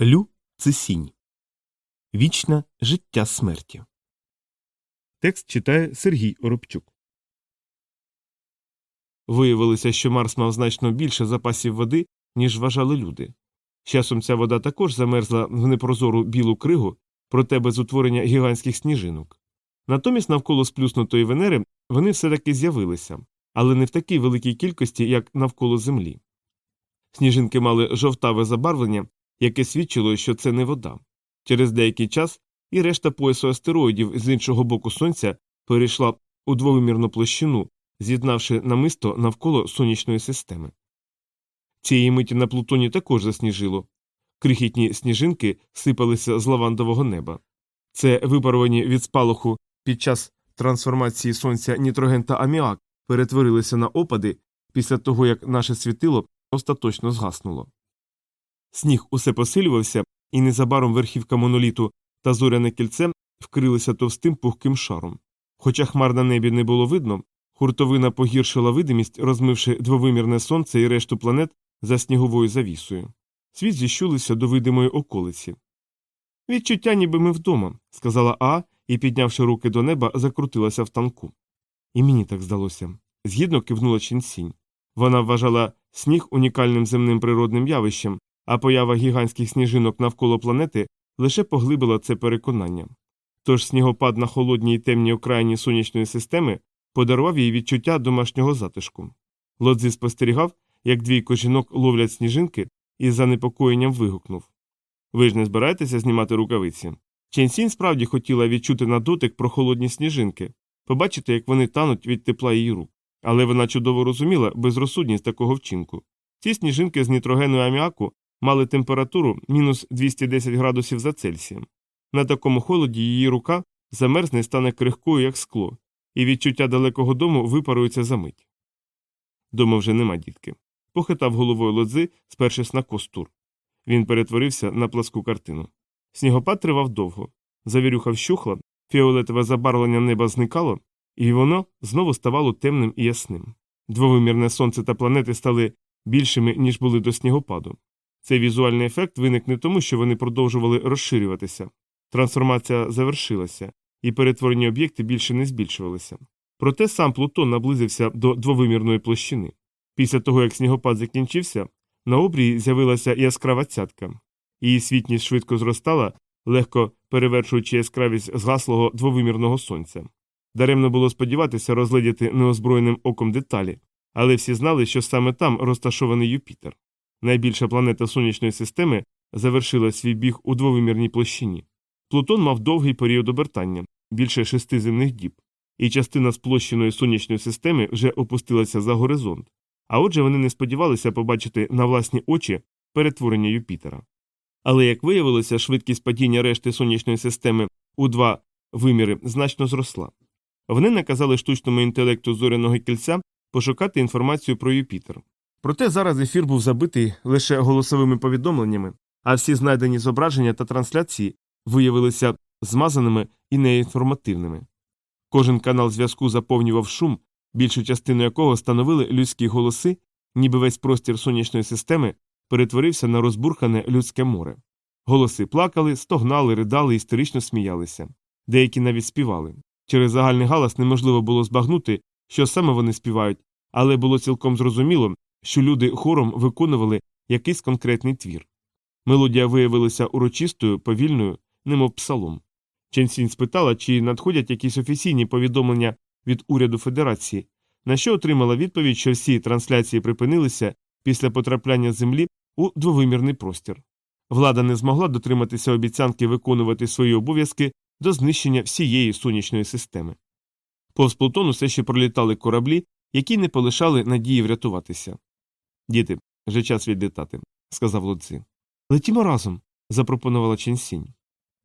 Лю це сінь. Вічне життя смерті. Текст читає Сергій Оробчук. Виявилося, що Марс мав значно більше запасів води, ніж вважали люди. Часом ця вода також замерзла в непрозору білу кригу, проте без утворення гігантських сніжинок. Натомість навколо сплюснутої Венери вони все таки з'явилися, але не в такій великій кількості, як навколо Землі. Сніжинки мали жовтаве забарвлення, яке свідчило, що це не вода. Через деякий час і решта поясу астероїдів з іншого боку сонця перейшла у двовимірну площину, з'єднавши намисто навколо сонячної системи. Цієї миті на Плутоні також засніжило. Крихітні сніжинки сипалися з лавандового неба. Це випаровані від спалаху під час трансформації сонця нітроген та аміак перетворилися на опади після того, як наше світило остаточно згаснуло. Сніг усе посилювався, і незабаром верхівка моноліту та зоряне кільце вкрилися товстим пухким шаром. Хоча хмар на небі не було видно, хуртовина погіршила видимість, розмивши двовимірне сонце і решту планет за сніговою завісою. Світ зіщулився до видимої околиці. Відчуття, ніби ми вдома, сказала А і, піднявши руки до неба, закрутилася в танку. І мені так здалося. Згідно кивнула Чінсінь. Вона вважала сніг унікальним земним природним явищем, а поява гігантських сніжинок навколо планети лише поглибила це переконання. Тож снігопад на холодній і темній окраїні сонячної системи подарував їй відчуття домашнього затишку. Лодзи спостерігав, як двійко жінок ловлять сніжинки і з занепокоєнням вигукнув Ви ж не збираєтеся знімати рукавиці? Ченсінь справді хотіла відчути на дотик прохолодні сніжинки, побачити, як вони тануть від тепла її рук. Але вона чудово розуміла безрозсудність такого вчинку. Ці сніжинки з нітрогену аміаку мали температуру мінус 210 градусів за Цельсієм. На такому холоді її рука замерзне і стане крихкою, як скло, і відчуття далекого дому випарується за мить. Дома вже нема дітки. Похитав головою лодзи, спершись на костур. Він перетворився на пласку картину. Снігопад тривав довго. Завірюха вщухла, фіолетове забарвлення неба зникало, і воно знову ставало темним і ясним. Двовимірне сонце та планети стали більшими, ніж були до снігопаду. Цей візуальний ефект виник не тому, що вони продовжували розширюватися. Трансформація завершилася, і перетворені об'єкти більше не збільшувалися. Проте сам Плутон наблизився до двовимірної площини. Після того, як снігопад закінчився, на обрії з'явилася яскрава цятка. Її світність швидко зростала, легко перевершуючи яскравість згаслого двовимірного сонця. Даремно було сподіватися розглядіти неозброєним оком деталі, але всі знали, що саме там розташований Юпітер. Найбільша планета сонячної системи завершила свій біг у двовимірній площині. Плутон мав довгий період обертання більше шести земних діб, і частина сплощеної сонячної системи вже опустилася за горизонт, а отже, вони не сподівалися побачити на власні очі перетворення Юпітера. Але, як виявилося, швидкість падіння решти сонячної системи у два виміри значно зросла. Вони наказали штучному інтелекту зоряного кільця пошукати інформацію про Юпітер. Проте зараз ефір був забитий лише голосовими повідомленнями, а всі знайдені зображення та трансляції виявилися змазаними і неінформативними. Кожен канал зв'язку заповнював шум, більшу частину якого становили людські голоси, ніби весь простір сонячної системи перетворився на розбурхане людське море. Голоси плакали, стогнали, ридали, істерично сміялися. Деякі навіть співали. Через загальний галас неможливо було збагнути, що саме вони співають, але було цілком зрозуміло, що люди хором виконували якийсь конкретний твір. Мелодія виявилася урочистою, повільною, немов псалом. Ченсінь спитала, чи надходять якісь офіційні повідомлення від уряду Федерації, на що отримала відповідь, що всі трансляції припинилися після потрапляння землі у двовимірний простір. Влада не змогла дотриматися обіцянки виконувати свої обов'язки до знищення всієї сонячної системи. Повз Плутону все ще пролітали кораблі, які не полишали надії врятуватися. Діти, вже час відлітати, сказав Лодзи. Летімо разом, запропонувала Ченсінь.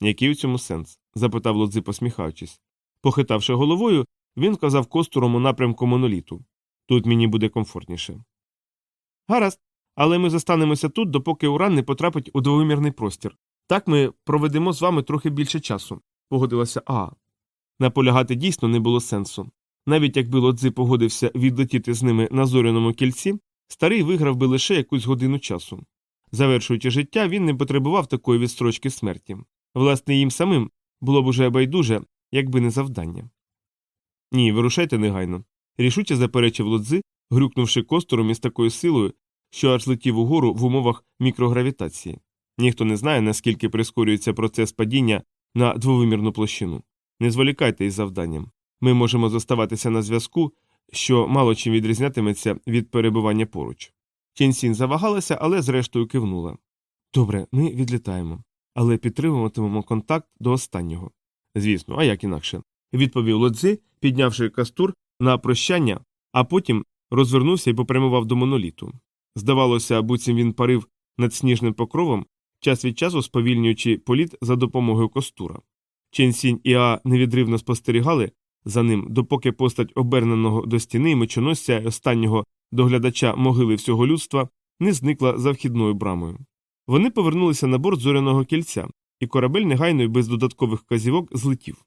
Який у цьому сенс? запитав Лодзи, посміхаючись. Похитавши головою, він казав костуром у напрямку моноліту. Тут мені буде комфортніше. Гаразд, але ми зостанемося тут, допоки уран не потрапить у двовимірний простір. Так ми проведемо з вами трохи більше часу, погодилася Аа. Наполягати дійсно не було сенсу. Навіть якби Лодзи погодився відлетіти з ними на зоряному кільці, старий виграв би лише якусь годину часу. Завершуючи життя, він не потребував такої відстрочки смерті. Власне, їм самим було б уже байдуже, якби не завдання. Ні, вирушайте негайно. Рішуче заперечив лодзи, грюкнувши костором із такою силою, що аж летів угору в умовах мікрогравітації. Ніхто не знає, наскільки прискорюється процес падіння на двовимірну площину. Не зволікайте із завданням. Ми можемо зоставатися на зв'язку, що мало чим відрізнятиметься від перебування поруч. Ченсін завагалася, але зрештою кивнула. Добре, ми відлітаємо, але підтримуватимемо контакт до останнього. Звісно, а як інакше, відповів лодзи, піднявши кастур на прощання, а потім розвернувся і попрямував до моноліту. Здавалося, буцім він парив над сніжним покровом, час від часу сповільнюючи політ за допомогою костура. Ченсінь і А невідривно спостерігали за ним, допоки постать оберненого до стіни мечоносця останнього доглядача могили всього людства не зникла за вхідною брамою. Вони повернулися на борт зоряного кільця, і корабель негайно й без додаткових вказівок злетів.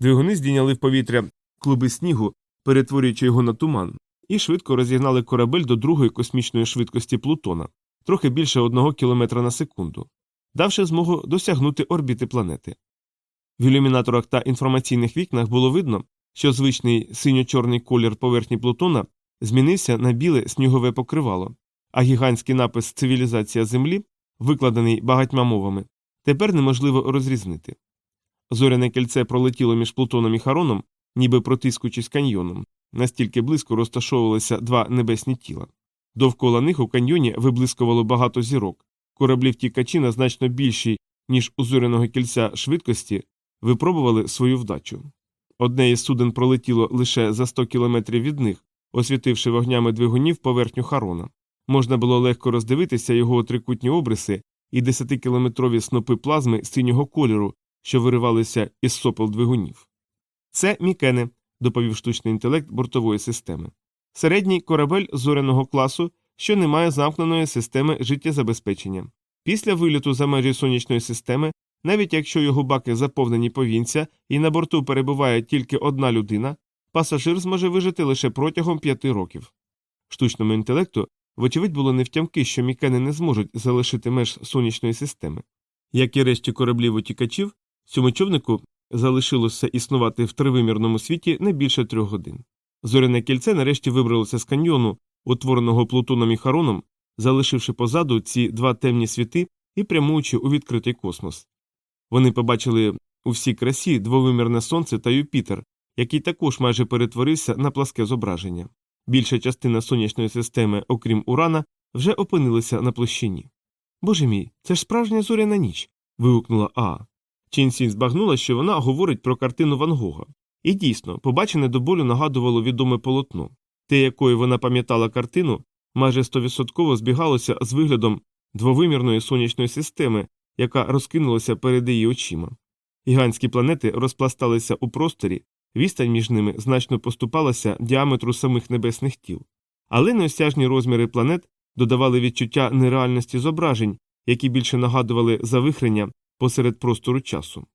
Двигуни здійняли в повітря клуби снігу, перетворюючи його на туман, і швидко розігнали корабель до другої космічної швидкості Плутона, трохи більше одного кілометра на секунду, давши змогу досягнути орбіти планети. В ілюмінаторах та інформаційних вікнах було видно, що звичний синьо-чорний колір поверхні Плутона змінився на біле снігове покривало, а гігантський напис Цивілізація Землі, викладений багатьма мовами, тепер неможливо розрізнити. Зоряне кільце пролетіло між Плутоном і Хароном, ніби протискуючись каньйоном, настільки близько розташовувалися два небесні тіла. Довкола них у каньйоні виблискувало багато зірок, кораблі втікачі на значно більшій, ніж у зоряного кільця швидкості, випробували свою вдачу. Одне із суден пролетіло лише за 100 кілометрів від них, освітивши вогнями двигунів поверхню Харона. Можна було легко роздивитися його трикутні обриси і 10-кілометрові снопи плазми синього кольору, що виривалися із сопел двигунів. Це мікени, доповів штучний інтелект бортової системи. Середній корабель зоряного класу, що не має замкненої системи життєзабезпечення. Після виліту за межі сонячної системи, навіть якщо його баки заповнені повінця і на борту перебуває тільки одна людина, пасажир зможе вижити лише протягом п'яти років. Штучному інтелекту, вочевидь, було невтямки, що мікени не зможуть залишити меж сонячної системи. Як і решті кораблів утікачів, цьому човнику залишилося існувати в тривимірному світі не більше трьох годин. Зоряне кільце нарешті вибралося з каньйону, утвореного Плутоном і Хароном, залишивши позаду ці два темні світи і прямуючи у відкритий космос. Вони побачили у всій красі двовимірне сонце та Юпітер, який також майже перетворився на пласке зображення. Більша частина сонячної системи, окрім Урана, вже опинилася на площині. Боже мій, це ж справжня зоряна ніч. вигукнула Аа. Чінсінь збагнула, що вона говорить про картину Ван Гога. І дійсно, побачене до болю нагадувало відоме полотно. Те, якою вона пам'ятала картину, майже стовідсотково збігалося з виглядом двовимірної сонячної системи, яка розкинулася перед її очима. Гігантські планети розпласталися у просторі, відстань між ними значно поступалася діаметру самих небесних тіл. Але неосяжні розміри планет додавали відчуття нереальності зображень, які більше нагадували завихрення посеред простору часу.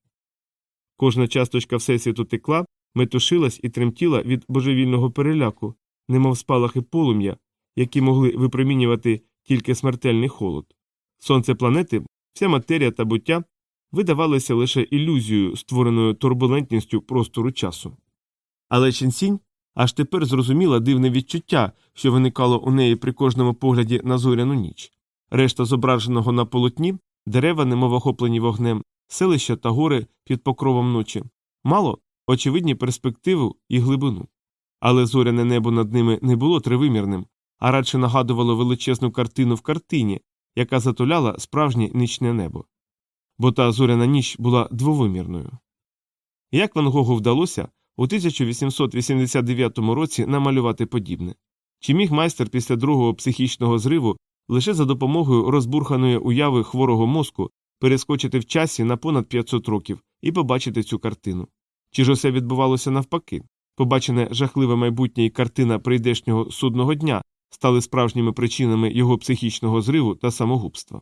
Кожна часточка всесвіту текла, метушилась і тремтіла від божевільного переляку, немов спалахи полум'я, які могли випромінювати тільки смертельний холод. Сонце планети, вся матерія та буття видавалися лише ілюзією, створеною турбулентністю простору часу. Але Ченсінь аж тепер зрозуміла дивне відчуття, що виникало у неї при кожному погляді на зоряну ніч. Решта зображеного на полотні, дерева, немов охоплені вогнем, селища та гори під покровом ночі, мало очевидні перспективу і глибину. Але зоряне небо над ними не було тривимірним, а радше нагадувало величезну картину в картині, яка затуляла справжнє нічне небо. Бо та зоряна ніч була двовимірною. Як Ван Гогу вдалося у 1889 році намалювати подібне? Чи міг майстер після другого психічного зриву лише за допомогою розбурханої уяви хворого мозку перескочити в часі на понад 500 років і побачити цю картину? Чи ж усе відбувалося навпаки? Побачене жахливе майбутнє і картина прийдешнього судного дня стали справжніми причинами його психічного зриву та самогубства.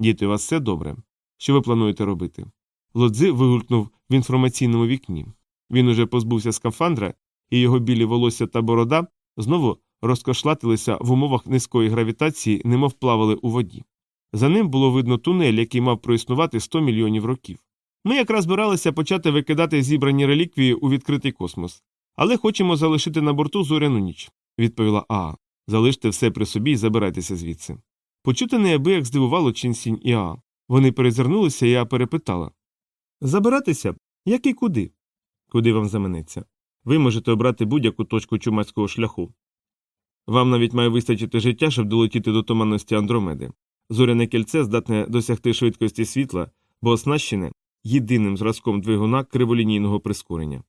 Діти, у вас все добре. Що ви плануєте робити? Лодзи вигулькнув в інформаційному вікні. Він уже позбувся скафандра, і його білі волосся та борода знову розкошлатилися в умовах низької гравітації, немов плавали у воді. За ним було видно тунель, який мав проіснувати 100 мільйонів років. Ми якраз збиралися почати викидати зібрані реліквії у відкритий космос, але хочемо залишити на борту зоряну ніч, відповіла Аа. Залиште все при собі і забирайтеся звідси. Почути неабияк здивувало Чінсінь і Аа. Вони перезирнулися, і я перепитала Забиратися? Як і куди? Куди вам заманеться? Ви можете обрати будь-яку точку чумацького шляху. Вам навіть має вистачити життя, щоб долетіти до туманності Андромеди. Зоряне кільце здатне досягти швидкості світла, бо оснащене єдиним зразком двигуна криволінійного прискорення.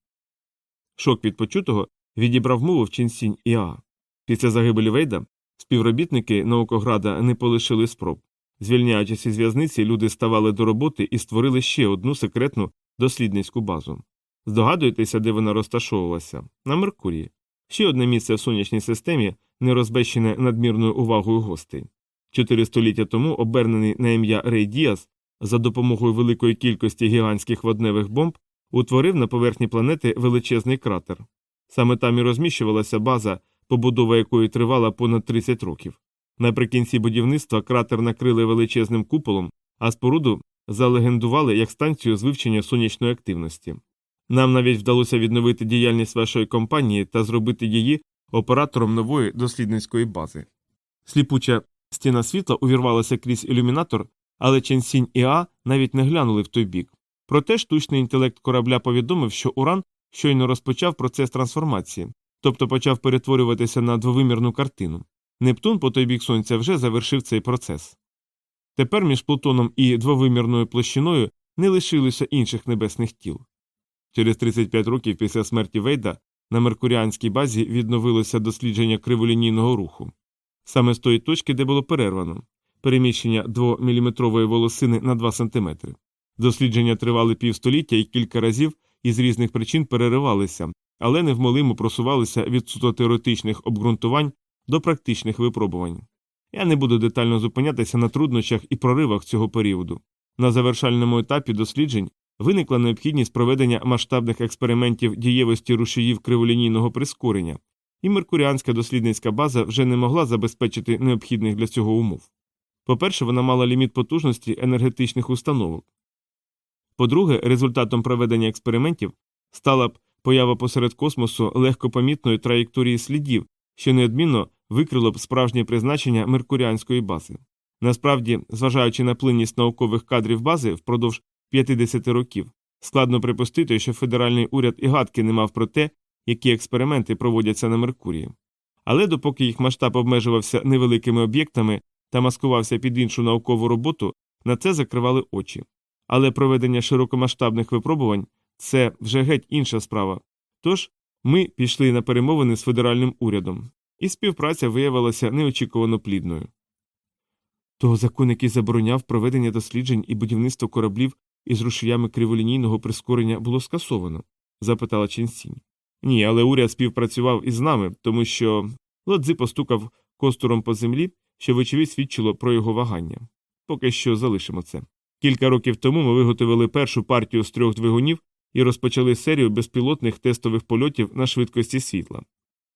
Шок від почутого відібрав мову в Чінсінь і Аа. Після загибелі Вейда співробітники наукограда не полишили спроб. Звільняючись із в'язниці, люди ставали до роботи і створили ще одну секретну дослідницьку базу. Здогадуєтеся, де вона розташовувалася? На Меркурії. Ще одне місце в сонячній системі, не розбещене надмірною увагою гостей. Чотири століття тому обернений на ім'я Рей Діас за допомогою великої кількості гігантських водневих бомб утворив на поверхні планети величезний кратер. Саме там і розміщувалася база, побудова якої тривала понад 30 років. Наприкінці будівництва кратер накрили величезним куполом, а споруду залегендували як станцію з вивчення сонячної активності. Нам навіть вдалося відновити діяльність вашої компанії та зробити її оператором нової дослідницької бази. Сліпуча стіна світла увірвалася крізь ілюмінатор, але Ченсінь і А навіть не глянули в той бік. Проте штучний інтелект корабля повідомив, що Уран щойно розпочав процес трансформації, тобто почав перетворюватися на двовимірну картину. Нептун по той бік сонця вже завершив цей процес. Тепер між Плутоном і двовимірною площиною не лишилося інших небесних тіл. Через 35 років після смерті Вейда на меркуріанській базі відновилося дослідження криволінійного руху. Саме з тої точки, де було перервано переміщення 2-мм волосини на 2 см. Дослідження тривали півстоліття і кілька разів із різних причин переривалися, але невмолимо просувалися від суто теоретичних обґрунтувань до практичних випробувань. Я не буду детально зупинятися на труднощах і проривах цього періоду. На завершальному етапі досліджень виникла необхідність проведення масштабних експериментів дієвості рушіїв криволінійного прискорення, і меркуріанська дослідницька база вже не могла забезпечити необхідних для цього умов. По-перше, вона мала ліміт потужності енергетичних установок. По-друге, результатом проведення експериментів стала б поява посеред космосу легкопомітної траєкторії слідів, що неодмінно викрило б справжнє призначення меркуріанської бази. Насправді, зважаючи на плинність наукових кадрів бази впродовж 50 років, складно припустити, що федеральний уряд і гадки не мав про те, які експерименти проводяться на Меркурії. Але допоки їх масштаб обмежувався невеликими об'єктами та маскувався під іншу наукову роботу, на це закривали очі. Але проведення широкомасштабних випробувань це вже геть інша справа. Тож ми пішли на перемовини з федеральним урядом, і співпраця виявилася неочікувано плідною. То закон, який забороняв проведення досліджень і будівництво кораблів із рушіями криволінійного прискорення, було скасовано? запитала Ченсінь. Ні, але уряд співпрацював із нами, тому що Лодзи постукав костуром по землі, що вочевидь свідчило про його вагання. Поки що залишимо це. Кілька років тому ми виготовили першу партію з трьох двигунів і розпочали серію безпілотних тестових польотів на швидкості світла.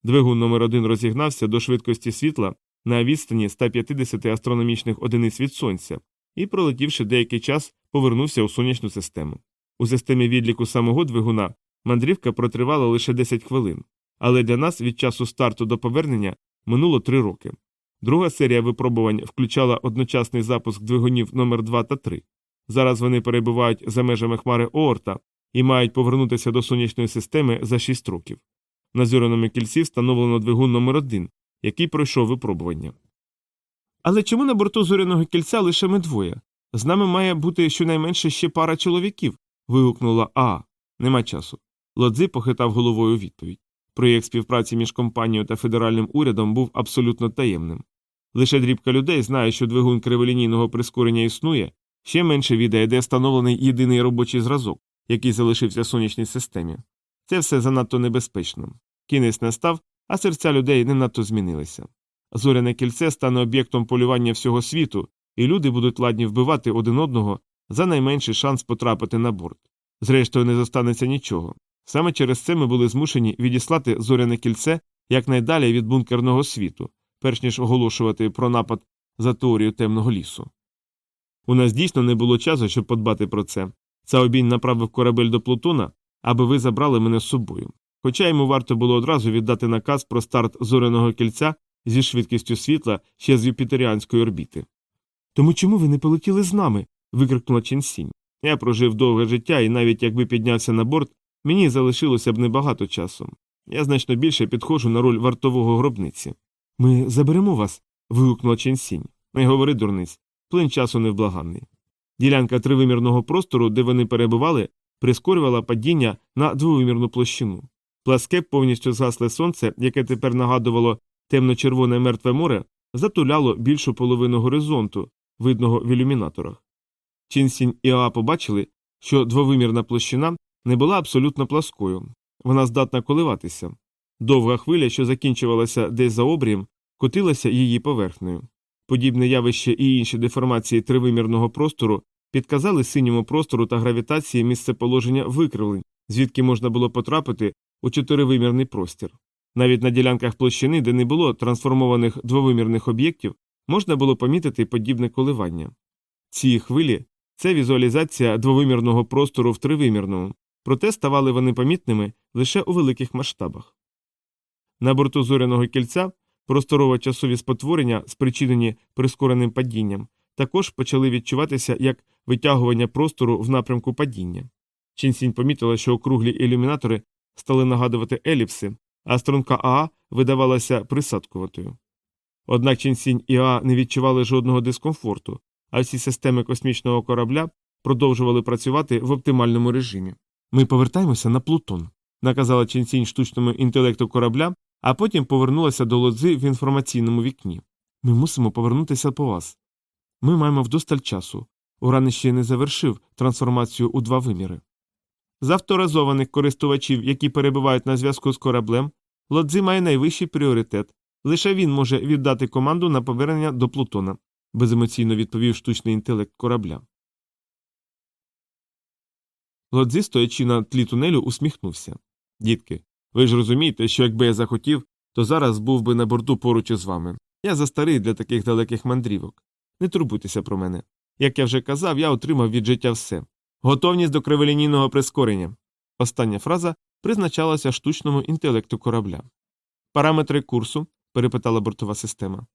Двигун номер 1 розігнався до швидкості світла на відстані 150 астрономічних одиниць від сонця і, пролетівши деякий час, повернувся у сонячну систему. У системі відліку самого двигуна мандрівка протривала лише 10 хвилин, але для нас від часу старту до повернення минуло 3 роки. Друга серія випробувань включала одночасний запуск двигунів номер 2 та 3. Зараз вони перебувають за межами хмари Оорта і мають повернутися до сонячної системи за 6 років. На зоряному кільці встановлено двигун номер 1 який пройшов випробування. Але чому на борту зоряного кільця лише ми двоє? З нами має бути щонайменше ще пара чоловіків. вигукнула А. Нема часу. Лодзи похитав головою відповідь. Проєкт співпраці між компанією та федеральним урядом був абсолютно таємним. Лише дрібка людей знає, що двигун криволінійного прискорення існує, ще менше відає, де встановлений єдиний робочий зразок, який залишився в сонячній системі. Це все занадто небезпечно. Кінець настав, а серця людей не надто змінилися. Зоряне кільце стане об'єктом полювання всього світу, і люди будуть ладні вбивати один одного за найменший шанс потрапити на борт. Зрештою, не зостанеться нічого. Саме через це ми були змушені відіслати зоряне кільце якнайдалі від бункерного світу, перш ніж оголошувати про напад за теорію темного лісу. У нас дійсно не було часу, щоб подбати про це. Цаобінь направив корабель до Плутона, аби ви забрали мене з собою. Хоча йому варто було одразу віддати наказ про старт зореного кільця зі швидкістю світла ще з юпітеріанської орбіти. Тому чому ви не полетіли з нами? викрикнула Ченсінь. Я прожив довге життя, і навіть якби піднявся на борт, мені залишилося б небагато часу. Я значно більше підходжу на роль вартового гробниці. Ми заберемо вас. вигукнула Ченсінь. Не говори, дурниць, плин часу невблаганний. Ділянка тривимірного простору, де вони перебували, прискорювала падіння на двовимірну площину. Пласке повністю згасле сонце, яке тепер нагадувало темно-червоне мертве море, затуляло більшу половину горизонту, видного в ілюмінаторах. Чінсінь і Аа побачили, що двовимірна площина не була абсолютно пласкою, вона здатна коливатися. Довга хвиля, що закінчувалася десь за обрієм, котилася її поверхнею. Подібне явище і інші деформації тривимірного простору підказали синьому простору та гравітації місцеположення викривлень, звідки можна було потрапити у чотиривимірний простір. Навіть на ділянках площини, де не було трансформованих двовимірних об'єктів, можна було помітити подібне коливання. Ці хвилі це візуалізація двовимірного простору в тривимірному, проте ставали вони помітними лише у великих масштабах. На борту зоряного кільця просторово-часові спотворення, спричинені прискореним падінням, також почали відчуватися як витягування простору в напрямку падіння. Чінсінь помітила, що округлі ілюмінатори стали нагадувати еліпси, а струнка Аа видавалася присадкуватою. Однак Чінсінь і Аа не відчували жодного дискомфорту, а всі системи космічного корабля продовжували працювати в оптимальному режимі. Ми повертаємося на Плутон, наказала Чінсінь штучному інтелекту корабля, а потім повернулася до лодзи в інформаційному вікні. Ми мусимо повернутися по вас. Ми маємо вдосталь часу. Уран ще не завершив трансформацію у два виміри. З авторизованих користувачів, які перебувають на зв'язку з кораблем, лодзи має найвищий пріоритет. Лише він може віддати команду на повернення до Плутона, беземоційно відповів штучний інтелект корабля. Лодзи, стоячи на тлі тунелю, усміхнувся. Дітки, ви ж розумієте, що якби я захотів, то зараз був би на борту поруч із вами. Я застарий для таких далеких мандрівок. Не турбуйтеся про мене. Як я вже казав, я отримав від життя все. Готовність до криволінійного прискорення. Остання фраза призначалася штучному інтелекту корабля. Параметри курсу, перепитала бортова система.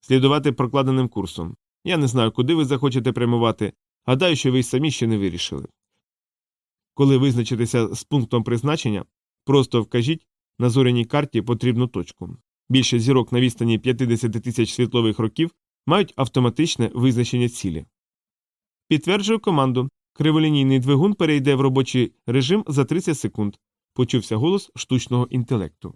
Слідувати прокладеним курсом. Я не знаю, куди ви захочете прямувати. Гадаю, що ви й самі ще не вирішили. Коли визначитеся з пунктом призначення, просто вкажіть на зоряній карті потрібну точку. Більше зірок на відстані 50 тисяч світлових років мають автоматичне визначення цілі. Підтверджую команду. Криволінійний двигун перейде в робочий режим за 30 секунд. Почувся голос штучного інтелекту.